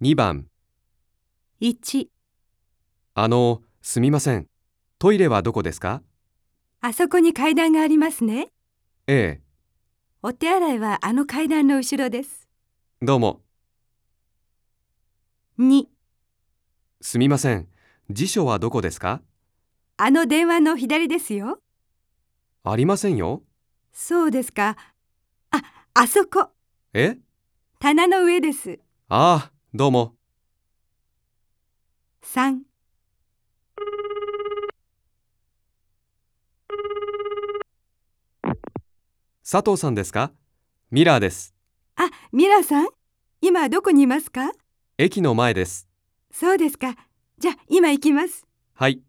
2番1、あの、すみません。トイレはどこですか？あそこに階段がありますね。ええ、お手洗いはあの階段の後ろです。どうも。2、すみません。辞書はどこですか？あの電話の左ですよ。ありませんよ。そうですか。あ、あそこ。え？棚の上です。ああ、どうも。3、佐藤さんですか？ミラーです。あ、ミラさん？今どこにいますか？駅の前です。そうですか。じゃあ今行きます。はい。